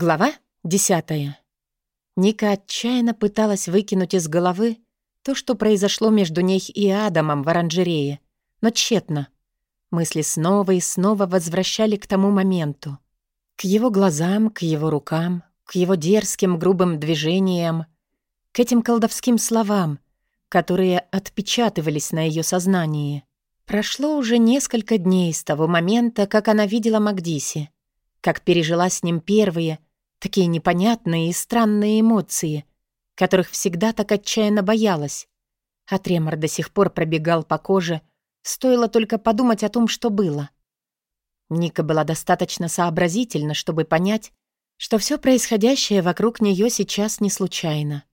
Глава десятая. Ника отчаянно пыталась выкинуть из головы то, что произошло между ней и Адамом в оранжерее, но тщетно. Мысли снова и снова возвращали к тому моменту. К его глазам, к его рукам, к его дерзким грубым движениям, к этим колдовским словам, которые отпечатывались на ее сознании. Прошло уже несколько дней с того момента, как она видела Магдиси — как пережила с ним первые, такие непонятные и странные эмоции, которых всегда так отчаянно боялась. А тремор до сих пор пробегал по коже, стоило только подумать о том, что было. Ника была достаточно сообразительна, чтобы понять, что все происходящее вокруг нее сейчас не случайно.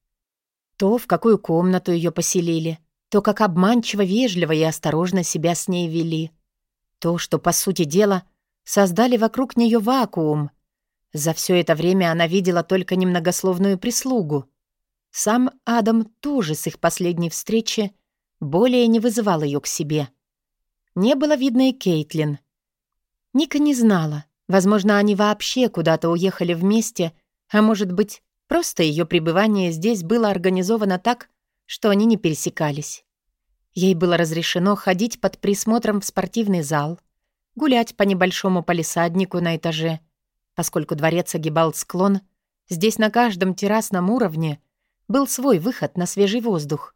То, в какую комнату ее поселили, то, как обманчиво, вежливо и осторожно себя с ней вели, то, что, по сути дела, — создали вокруг нее вакуум. За все это время она видела только немногословную прислугу. Сам Адам тоже с их последней встречи более не вызывал ее к себе. Не было видно и Кейтлин. Ника не знала. Возможно, они вообще куда-то уехали вместе, а может быть, просто ее пребывание здесь было организовано так, что они не пересекались. Ей было разрешено ходить под присмотром в спортивный зал, гулять по небольшому палисаднику на этаже. Поскольку дворец огибал склон, здесь на каждом террасном уровне был свой выход на свежий воздух.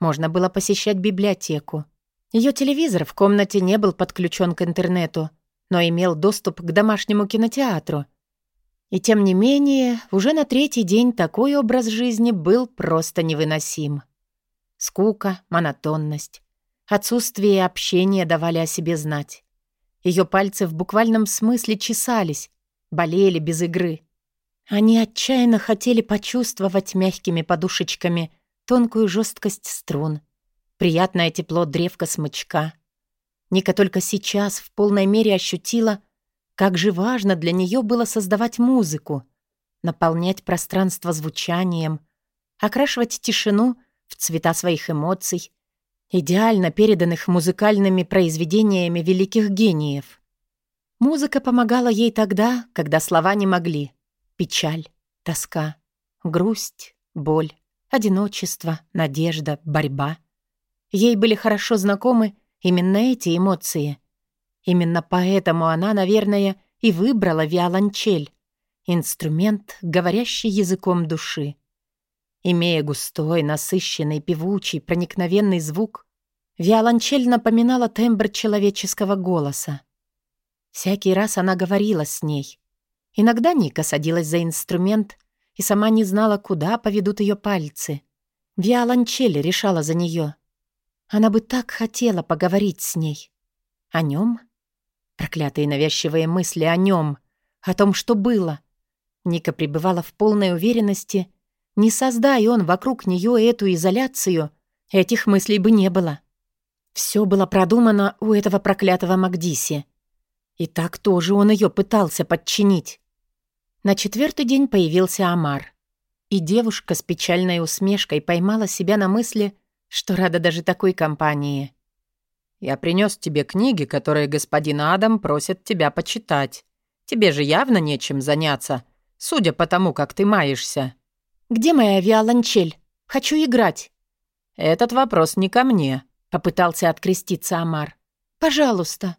Можно было посещать библиотеку. Ее телевизор в комнате не был подключен к интернету, но имел доступ к домашнему кинотеатру. И тем не менее, уже на третий день такой образ жизни был просто невыносим. Скука, монотонность, отсутствие общения давали о себе знать. Ее пальцы в буквальном смысле чесались, болели без игры. Они отчаянно хотели почувствовать мягкими подушечками тонкую жесткость струн, приятное тепло древка смычка. Ника только сейчас в полной мере ощутила, как же важно для нее было создавать музыку, наполнять пространство звучанием, окрашивать тишину в цвета своих эмоций идеально переданных музыкальными произведениями великих гениев. Музыка помогала ей тогда, когда слова не могли. Печаль, тоска, грусть, боль, одиночество, надежда, борьба. Ей были хорошо знакомы именно эти эмоции. Именно поэтому она, наверное, и выбрала виолончель, инструмент, говорящий языком души. Имея густой, насыщенный, певучий, проникновенный звук, Виолончель напоминала тембр человеческого голоса. Всякий раз она говорила с ней. Иногда Ника садилась за инструмент и сама не знала, куда поведут ее пальцы. Виолончель решала за нее. Она бы так хотела поговорить с ней. О нем? Проклятые навязчивые мысли о нем, о том, что было. Ника пребывала в полной уверенности. Не создай он вокруг нее эту изоляцию, этих мыслей бы не было. Все было продумано у этого проклятого Макдиси. И так тоже он ее пытался подчинить. На четвертый день появился Амар. И девушка с печальной усмешкой поймала себя на мысли, что рада даже такой компании. «Я принес тебе книги, которые господин Адам просит тебя почитать. Тебе же явно нечем заняться, судя по тому, как ты маешься». «Где моя виолончель? Хочу играть». «Этот вопрос не ко мне», Попытался откреститься Амар. «Пожалуйста».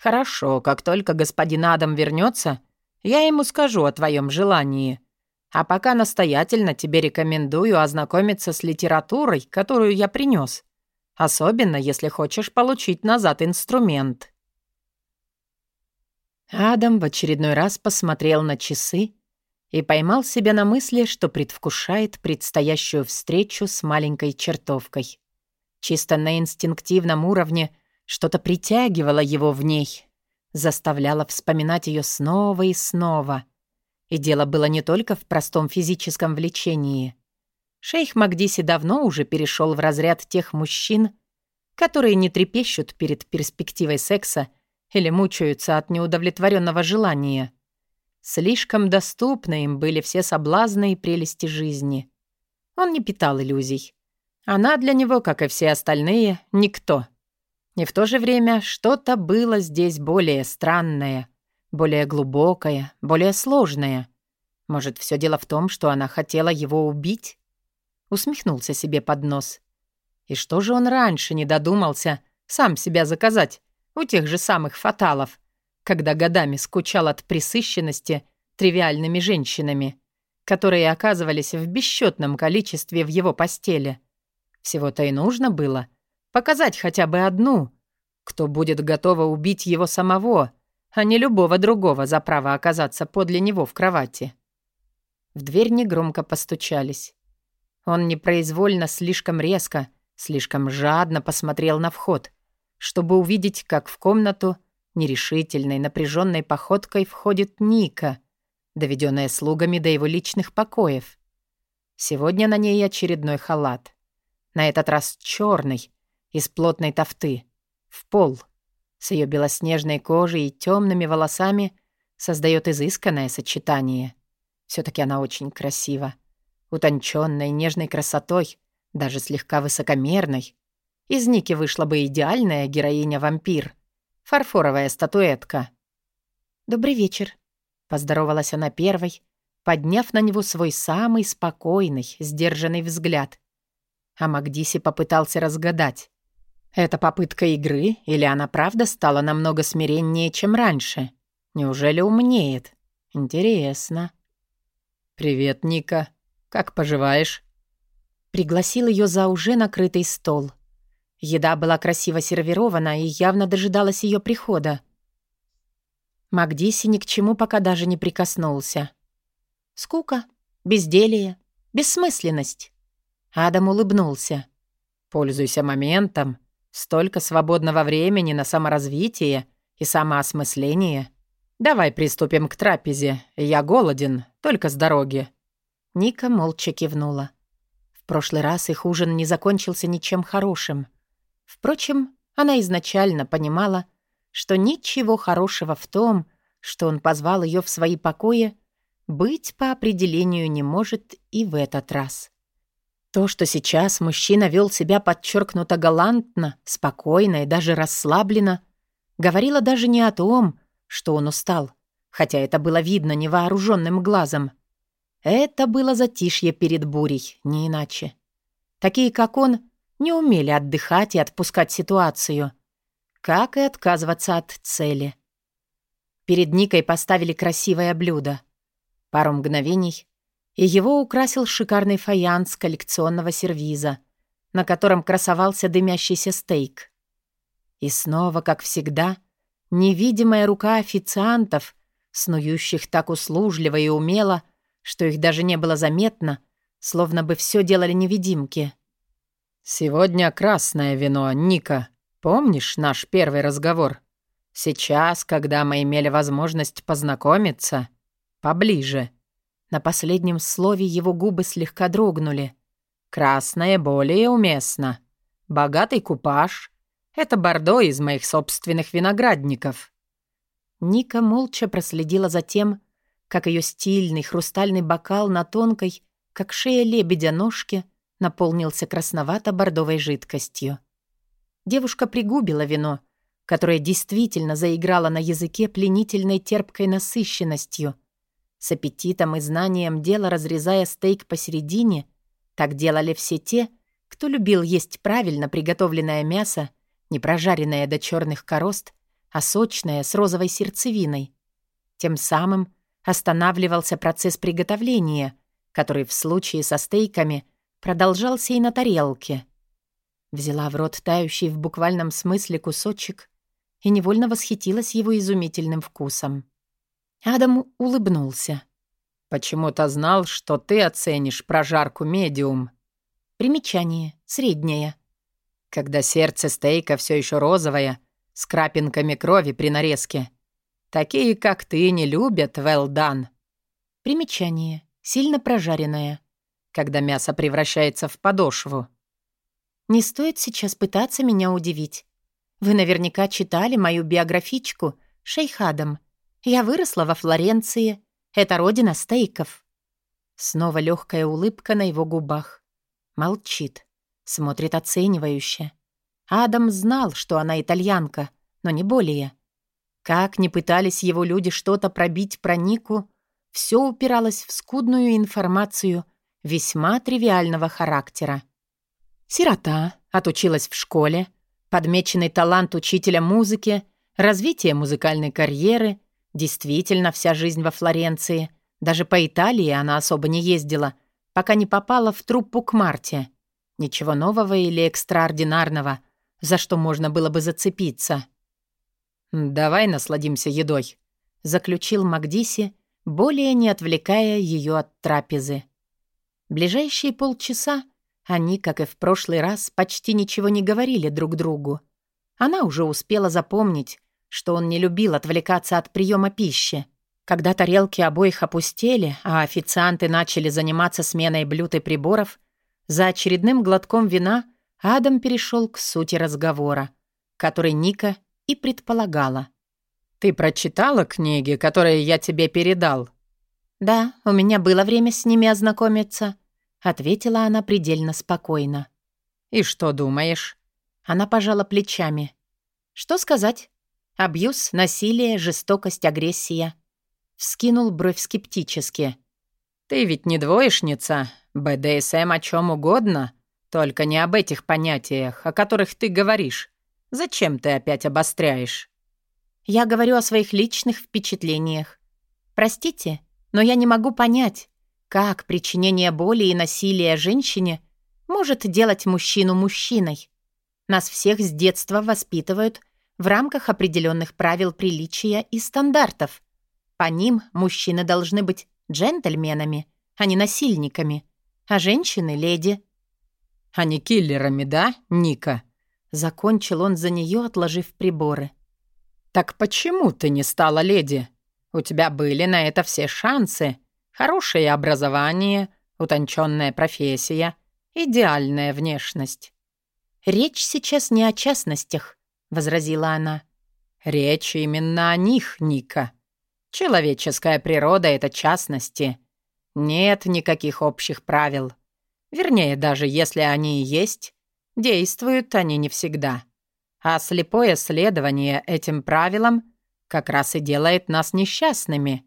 «Хорошо, как только господин Адам вернется, я ему скажу о твоем желании. А пока настоятельно тебе рекомендую ознакомиться с литературой, которую я принес. Особенно, если хочешь получить назад инструмент». Адам в очередной раз посмотрел на часы и поймал себя на мысли, что предвкушает предстоящую встречу с маленькой чертовкой. Чисто на инстинктивном уровне что-то притягивало его в ней, заставляло вспоминать ее снова и снова. И дело было не только в простом физическом влечении. Шейх Магдиси давно уже перешел в разряд тех мужчин, которые не трепещут перед перспективой секса или мучаются от неудовлетворенного желания. Слишком доступны им были все соблазны и прелести жизни. Он не питал иллюзий. Она для него, как и все остальные, никто. И в то же время что-то было здесь более странное, более глубокое, более сложное. Может, все дело в том, что она хотела его убить? Усмехнулся себе под нос. И что же он раньше не додумался сам себя заказать у тех же самых фаталов, когда годами скучал от присыщенности тривиальными женщинами, которые оказывались в бесчетном количестве в его постели. Всего-то и нужно было показать хотя бы одну, кто будет готова убить его самого, а не любого другого за право оказаться подле него в кровати. В дверь негромко постучались. Он непроизвольно слишком резко, слишком жадно посмотрел на вход, чтобы увидеть, как в комнату нерешительной, напряженной походкой входит Ника, доведенная слугами до его личных покоев. Сегодня на ней очередной халат. На этот раз черный, из плотной тофты, в пол. С ее белоснежной кожей и темными волосами создает изысканное сочетание — все-таки она очень красива. Утонченной, нежной красотой, даже слегка высокомерной. Из Ники вышла бы идеальная героиня-вампир. Фарфоровая статуэтка. «Добрый вечер», — поздоровалась она первой, подняв на него свой самый спокойный, сдержанный взгляд. А Магдиси попытался разгадать. Это попытка игры или она правда стала намного смиреннее, чем раньше? Неужели умнеет? Интересно. «Привет, Ника. Как поживаешь?» Пригласил ее за уже накрытый стол. Еда была красиво сервирована и явно дожидалась ее прихода. Макдиси ни к чему пока даже не прикоснулся. Скука, безделие, бессмысленность. Адам улыбнулся. «Пользуйся моментом. Столько свободного времени на саморазвитие и самоосмысление. Давай приступим к трапезе. Я голоден, только с дороги». Ника молча кивнула. В прошлый раз их ужин не закончился ничем хорошим. Впрочем, она изначально понимала, что ничего хорошего в том, что он позвал ее в свои покои, быть по определению не может и в этот раз. То, что сейчас мужчина вел себя подчеркнуто галантно, спокойно и даже расслабленно, говорило даже не о том, что он устал, хотя это было видно невооруженным глазом. Это было затишье перед бурей, не иначе. Такие, как он, не умели отдыхать и отпускать ситуацию, как и отказываться от цели. Перед Никой поставили красивое блюдо. Пару мгновений, и его украсил шикарный фаянс коллекционного сервиза, на котором красовался дымящийся стейк. И снова, как всегда, — Невидимая рука официантов, снующих так услужливо и умело, что их даже не было заметно, словно бы все делали невидимки. «Сегодня красное вино, Ника. Помнишь наш первый разговор? Сейчас, когда мы имели возможность познакомиться, поближе». На последнем слове его губы слегка дрогнули. «Красное более уместно. Богатый купаж, это бордо из моих собственных виноградников». Ника молча проследила за тем, как ее стильный хрустальный бокал на тонкой, как шея лебедя ножке, наполнился красновато-бордовой жидкостью. Девушка пригубила вино, которое действительно заиграло на языке пленительной терпкой насыщенностью. С аппетитом и знанием дела разрезая стейк посередине, так делали все те, кто любил есть правильно приготовленное мясо не прожаренная до черных корост, а сочная с розовой сердцевиной. Тем самым останавливался процесс приготовления, который в случае со стейками продолжался и на тарелке. Взяла в рот тающий в буквальном смысле кусочек и невольно восхитилась его изумительным вкусом. Адам улыбнулся. «Почему-то знал, что ты оценишь прожарку медиум». Примечание. Среднее когда сердце стейка все еще розовое, с крапинками крови при нарезке. Такие, как ты, не любят well done. Примечание. Сильно прожаренное. Когда мясо превращается в подошву. Не стоит сейчас пытаться меня удивить. Вы наверняка читали мою биографичку «Шейхадом». Я выросла во Флоренции. Это родина стейков. Снова легкая улыбка на его губах. Молчит. Смотрит оценивающе. Адам знал, что она итальянка, но не более. Как ни пытались его люди что-то пробить про Нику, все упиралось в скудную информацию весьма тривиального характера. Сирота, отучилась в школе, подмеченный талант учителя музыки, развитие музыкальной карьеры, действительно вся жизнь во Флоренции. Даже по Италии она особо не ездила, пока не попала в труппу к Марте. Ничего нового или экстраординарного, за что можно было бы зацепиться. «Давай насладимся едой», — заключил Макдиси, более не отвлекая ее от трапезы. Ближайшие полчаса они, как и в прошлый раз, почти ничего не говорили друг другу. Она уже успела запомнить, что он не любил отвлекаться от приема пищи. Когда тарелки обоих опустели, а официанты начали заниматься сменой блюд и приборов, за очередным глотком вина Адам перешел к сути разговора, который Ника и предполагала. «Ты прочитала книги, которые я тебе передал?» «Да, у меня было время с ними ознакомиться», — ответила она предельно спокойно. «И что думаешь?» Она пожала плечами. «Что сказать? Абьюз, насилие, жестокость, агрессия». Вскинул бровь скептически. «Ты ведь не двоечница. БДСМ о чем угодно, только не об этих понятиях, о которых ты говоришь. Зачем ты опять обостряешь?» «Я говорю о своих личных впечатлениях. Простите, но я не могу понять, как причинение боли и насилия женщине может делать мужчину мужчиной? Нас всех с детства воспитывают в рамках определенных правил приличия и стандартов. По ним мужчины должны быть джентльменами, а не насильниками, а женщины — леди. «А не киллерами, да, Ника?» Закончил он за нее, отложив приборы. «Так почему ты не стала леди? У тебя были на это все шансы. Хорошее образование, утонченная профессия, идеальная внешность. «Речь сейчас не о частностях», — возразила она. «Речь именно о них, Ника. Человеческая природа — это частности. Нет никаких общих правил. Вернее, даже если они и есть, действуют они не всегда. А слепое следование этим правилам как раз и делает нас несчастными.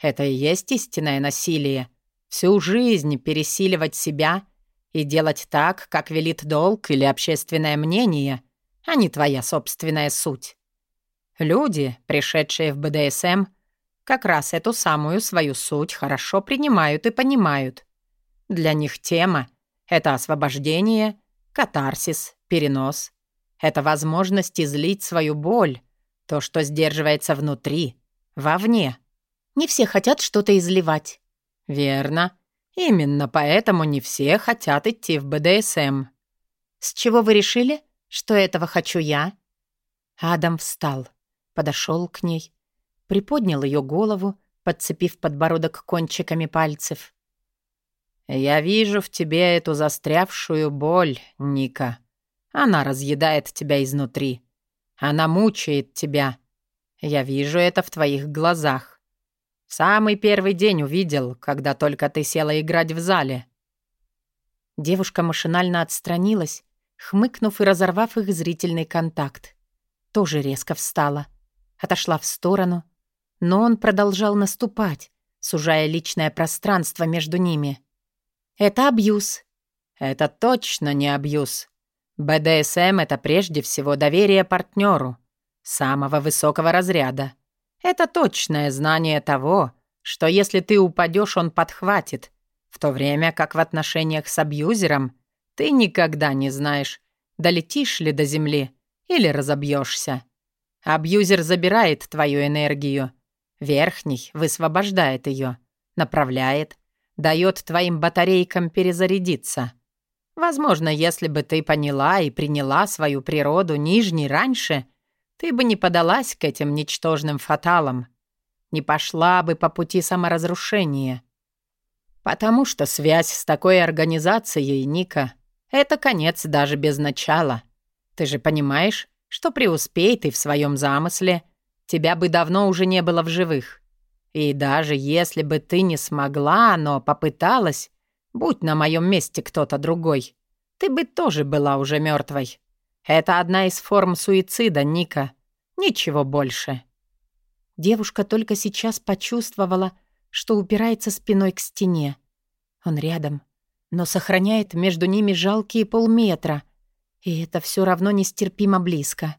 Это и есть истинное насилие. Всю жизнь пересиливать себя и делать так, как велит долг или общественное мнение, а не твоя собственная суть. Люди, пришедшие в БДСМ, как раз эту самую свою суть хорошо принимают и понимают. Для них тема — это освобождение, катарсис, перенос. Это возможность излить свою боль, то, что сдерживается внутри, вовне — не все хотят что-то изливать». «Верно. Именно поэтому не все хотят идти в БДСМ». «С чего вы решили, что этого хочу я?» Адам встал, подошел к ней, приподнял ее голову, подцепив подбородок кончиками пальцев. «Я вижу в тебе эту застрявшую боль, Ника. Она разъедает тебя изнутри. Она мучает тебя. Я вижу это в твоих глазах. Самый первый день увидел, когда только ты села играть в зале». Девушка машинально отстранилась, хмыкнув и разорвав их зрительный контакт. Тоже резко встала. Отошла в сторону. Но он продолжал наступать, сужая личное пространство между ними. «Это абьюз». «Это точно не абьюз. БДСМ — это прежде всего доверие партнеру, самого высокого разряда. Это точное знание того, что если ты упадешь, он подхватит, в то время как в отношениях с абьюзером ты никогда не знаешь, долетишь ли до земли или разобьешься. Абьюзер забирает твою энергию. Верхний высвобождает ее, направляет, дает твоим батарейкам перезарядиться. Возможно, если бы ты поняла и приняла свою природу нижней раньше — ты бы не подалась к этим ничтожным фаталам, не пошла бы по пути саморазрушения. Потому что связь с такой организацией, Ника, это конец даже без начала. Ты же понимаешь, что преуспей ты в своем замысле, тебя бы давно уже не было в живых. И даже если бы ты не смогла, но попыталась, будь на моем месте кто-то другой, ты бы тоже была уже мертвой. Это одна из форм суицида, Ника. Ничего больше. Девушка только сейчас почувствовала, что упирается спиной к стене. Он рядом, но сохраняет между ними жалкие полметра, и это все равно нестерпимо близко.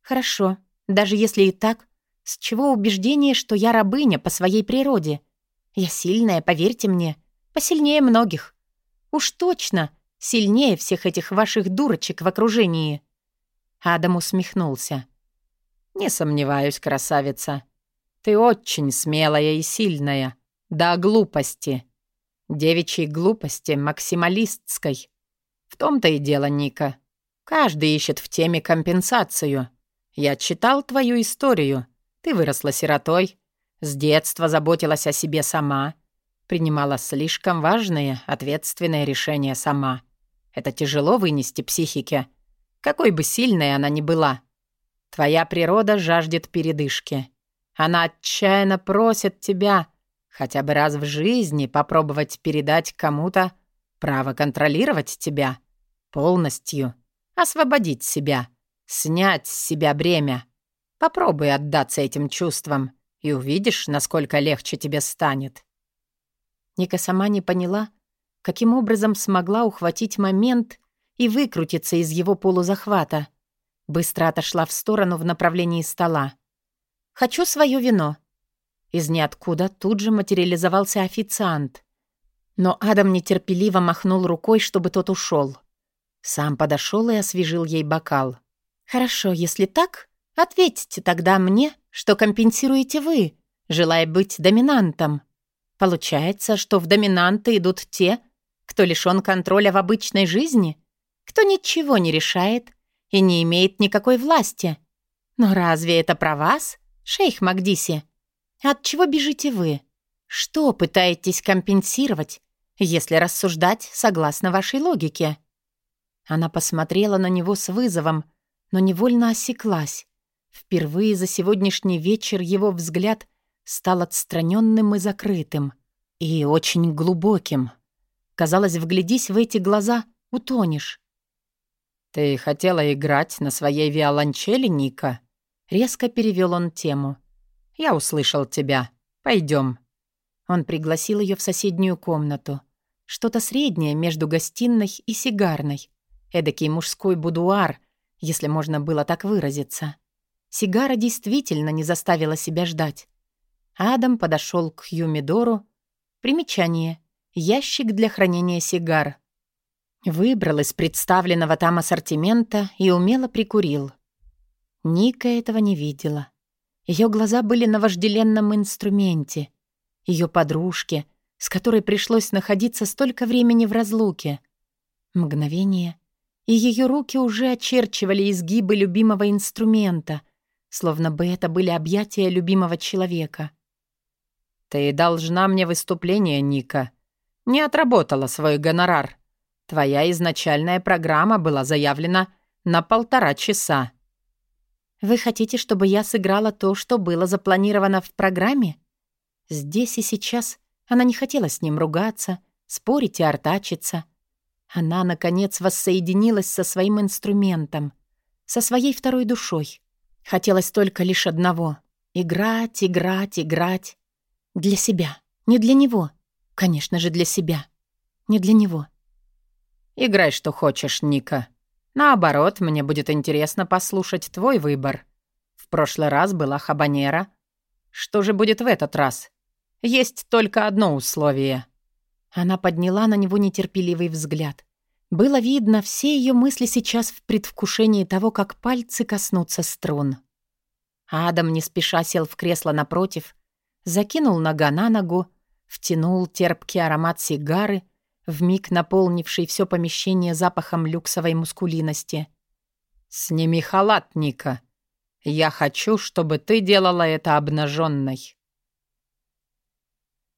Хорошо, даже если и так, с чего убеждение, что я рабыня по своей природе? Я сильная, поверьте мне, посильнее многих. Уж точно, сильнее всех этих ваших дурочек в окружении. Адам усмехнулся. «Не сомневаюсь, красавица. Ты очень смелая и сильная. Да глупости. Девичьей глупости, максималистской. В том-то и дело, Ника. Каждый ищет в теме компенсацию. Я читал твою историю. Ты выросла сиротой. С детства заботилась о себе сама. Принимала слишком важные, ответственные решения сама. Это тяжело вынести психике, какой бы сильной она ни была. Твоя природа жаждет передышки. Она отчаянно просит тебя хотя бы раз в жизни попробовать передать кому-то право контролировать тебя полностью, освободить себя, снять с себя бремя. Попробуй отдаться этим чувствам, и увидишь, насколько легче тебе станет. Ника сама не поняла, каким образом смогла ухватить момент и выкрутиться из его полузахвата. Быстро отошла в сторону в направлении стола. «Хочу свое вино». Из ниоткуда тут же материализовался официант. Но Адам нетерпеливо махнул рукой, чтобы тот ушел. Сам подошел и освежил ей бокал. «Хорошо, если так, ответьте тогда мне, что компенсируете вы, желая быть доминантом. Получается, что в доминанты идут те, кто лишён контроля в обычной жизни, кто ничего не решает и не имеет никакой власти. Но разве это про вас, шейх Магдиси? От чего бежите вы? Что пытаетесь компенсировать, если рассуждать согласно вашей логике?» Она посмотрела на него с вызовом, но невольно осеклась. Впервые за сегодняшний вечер его взгляд стал отстраненным и закрытым. И очень глубоким. Казалось, вглядись в эти глаза, утонешь. «Ты хотела играть на своей виолончели, Ника?» Резко перевел он тему. «Я услышал тебя. Пойдем. Он пригласил ее в соседнюю комнату. Что-то среднее между гостиной и сигарной. Эдакий мужской будуар, если можно было так выразиться. Сигара действительно не заставила себя ждать. Адам подошел к Юмидору. Примечание. Ящик для хранения сигар. Выбрал из представленного там ассортимента и умело прикурил. Ника этого не видела. Ее глаза были на вожделенном инструменте. Ее подружке, с которой пришлось находиться столько времени в разлуке. Мгновение, и ее руки уже очерчивали изгибы любимого инструмента, словно бы это были объятия любимого человека. «Ты должна мне выступление, Ника. Не отработала свой гонорар», Твоя изначальная программа была заявлена на полтора часа. Вы хотите, чтобы я сыграла то, что было запланировано в программе? Здесь и сейчас она не хотела с ним ругаться, спорить и артачиться. Она, наконец, воссоединилась со своим инструментом, со своей второй душой. Хотелось только лишь одного — играть, играть, играть. Для себя, не для него. Конечно же, для себя. Не для него. «Играй, что хочешь, Ника. Наоборот, мне будет интересно послушать твой выбор. В прошлый раз была хабанера. Что же будет в этот раз? Есть только одно условие». Она подняла на него нетерпеливый взгляд. Было видно, все ее мысли сейчас в предвкушении того, как пальцы коснутся струн. Адам не спеша сел в кресло напротив, закинул нога на ногу, втянул терпкий аромат сигары — вмиг наполнивший все помещение запахом люксовой мускулинности. «Сними халат, Ника. Я хочу, чтобы ты делала это обнаженной.